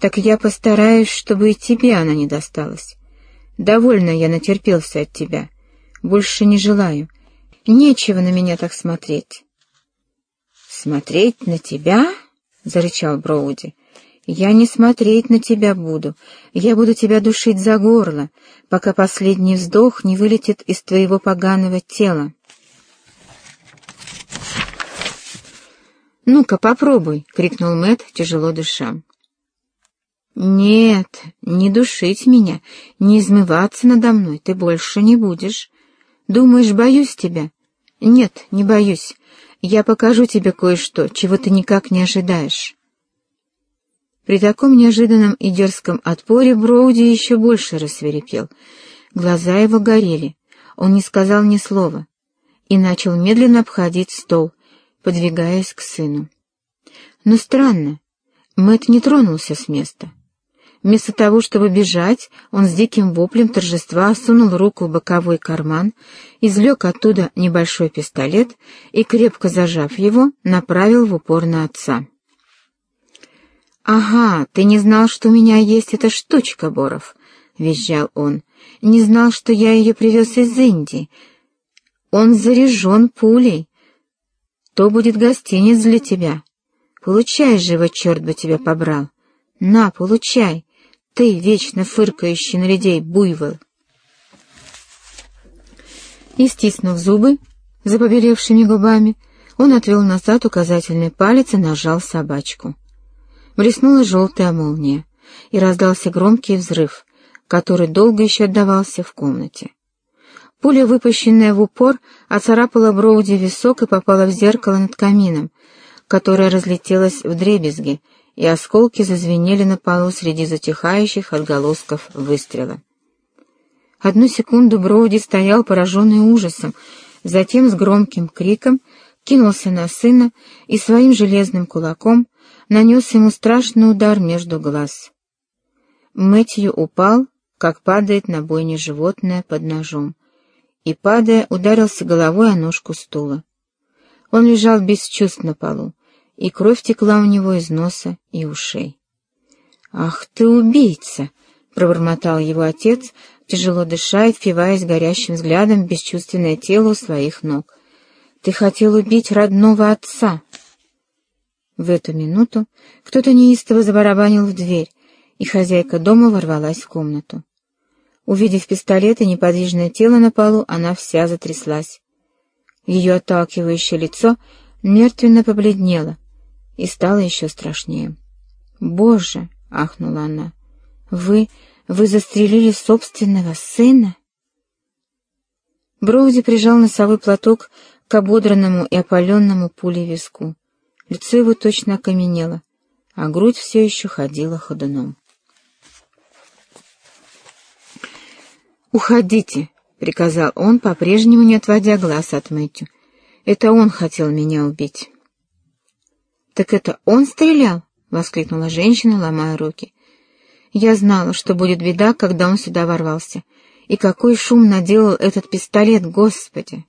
Так я постараюсь, чтобы и тебе она не досталась. Довольно я натерпелся от тебя. Больше не желаю. Нечего на меня так смотреть. «Смотреть на тебя?» — зарычал Броуди. «Я не смотреть на тебя буду. Я буду тебя душить за горло, пока последний вздох не вылетит из твоего поганого тела». «Ну-ка, попробуй!» — крикнул Мэт, тяжело дыша. «Нет, не душить меня, не измываться надо мной ты больше не будешь. Думаешь, боюсь тебя? Нет, не боюсь. Я покажу тебе кое-что, чего ты никак не ожидаешь». При таком неожиданном и дерзком отпоре Броуди еще больше рассверепел. Глаза его горели. Он не сказал ни слова и начал медленно обходить стол, подвигаясь к сыну. Но странно, Мэт не тронулся с места. Вместо того, чтобы бежать, он с диким воплем торжества сунул руку в боковой карман, извлек оттуда небольшой пистолет и, крепко зажав его, направил в упор на отца. «Ага, ты не знал, что у меня есть эта штучка, Боров», — визжал он. «Не знал, что я ее привез из Индии. Он заряжен пулей, то будет гостиниц для тебя. Получай же его, черт бы тебя побрал. На, получай, ты, вечно фыркающий на людей буйвол. И, стиснув зубы, за побелевшими губами, он отвел назад указательный палец и нажал собачку. Блеснула желтая молния, и раздался громкий взрыв, который долго еще отдавался в комнате. Пуля, выпущенная в упор, оцарапала Броуди висок и попала в зеркало над камином, которое разлетелось в дребезги, и осколки зазвенели на полу среди затихающих отголосков выстрела. Одну секунду Броуди стоял пораженный ужасом, затем с громким криком кинулся на сына и своим железным кулаком нанес ему страшный удар между глаз. Мэтью упал, как падает на бойне животное под ножом и, падая, ударился головой о ножку стула. Он лежал без чувств на полу, и кровь текла у него из носа и ушей. «Ах ты убийца!» — пробормотал его отец, тяжело дыша и впиваясь горящим взглядом в бесчувственное тело у своих ног. «Ты хотел убить родного отца!» В эту минуту кто-то неистово забарабанил в дверь, и хозяйка дома ворвалась в комнату. Увидев пистолет и неподвижное тело на полу, она вся затряслась. Ее отталкивающее лицо мертвенно побледнело и стало еще страшнее. «Боже!» — ахнула она. «Вы... вы застрелили собственного сына?» Броуди прижал носовой платок к ободранному и опаленному пулей виску. Лицо его точно окаменело, а грудь все еще ходила ходуном. «Уходите!» — приказал он, по-прежнему не отводя глаз от Мэтью. «Это он хотел меня убить». «Так это он стрелял?» — воскликнула женщина, ломая руки. «Я знала, что будет беда, когда он сюда ворвался. И какой шум наделал этот пистолет, Господи!»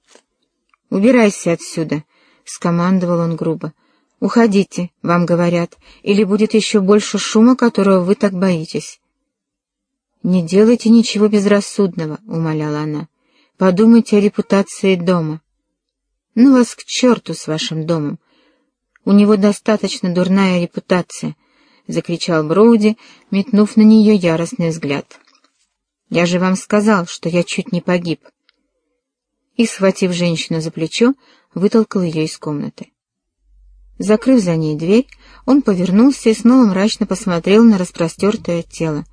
«Убирайся отсюда!» — скомандовал он грубо. «Уходите, вам говорят, или будет еще больше шума, которого вы так боитесь». «Не делайте ничего безрассудного», — умоляла она. «Подумайте о репутации дома». «Ну вас к черту с вашим домом! У него достаточно дурная репутация», — закричал Броуди, метнув на нее яростный взгляд. «Я же вам сказал, что я чуть не погиб». И, схватив женщину за плечо, вытолкал ее из комнаты. Закрыв за ней дверь, он повернулся и снова мрачно посмотрел на распростертое тело,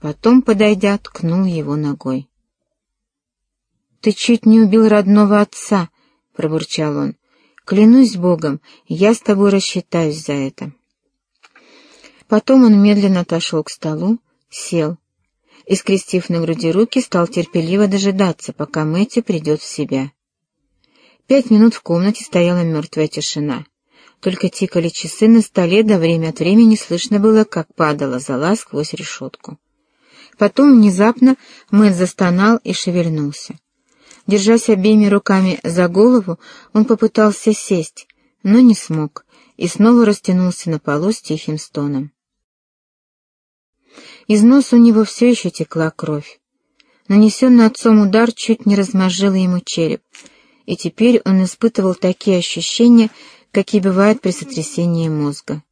Потом, подойдя, ткнул его ногой. «Ты чуть не убил родного отца!» — пробурчал он. «Клянусь Богом, я с тобой рассчитаюсь за это». Потом он медленно отошел к столу, сел и, скрестив на груди руки, стал терпеливо дожидаться, пока Мэтью придет в себя. Пять минут в комнате стояла мертвая тишина. Только тикали часы на столе, да время от времени слышно было, как падала зола сквозь решетку. Потом внезапно Мэтт застонал и шевельнулся. Держась обеими руками за голову, он попытался сесть, но не смог, и снова растянулся на полу с тихим стоном. Из носа у него все еще текла кровь. Нанесенный отцом удар чуть не размозжил ему череп, и теперь он испытывал такие ощущения, какие бывают при сотрясении мозга.